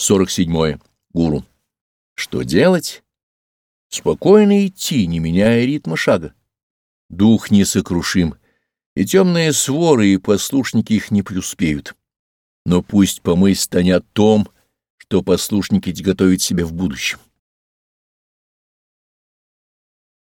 47. Гуру. Что делать? Спокойно идти, не меняя ритма шага. Дух несокрушим, и темные своры и послушники их не преуспеют. Но пусть помыслят они о том, что послушники готовят себя в будущем.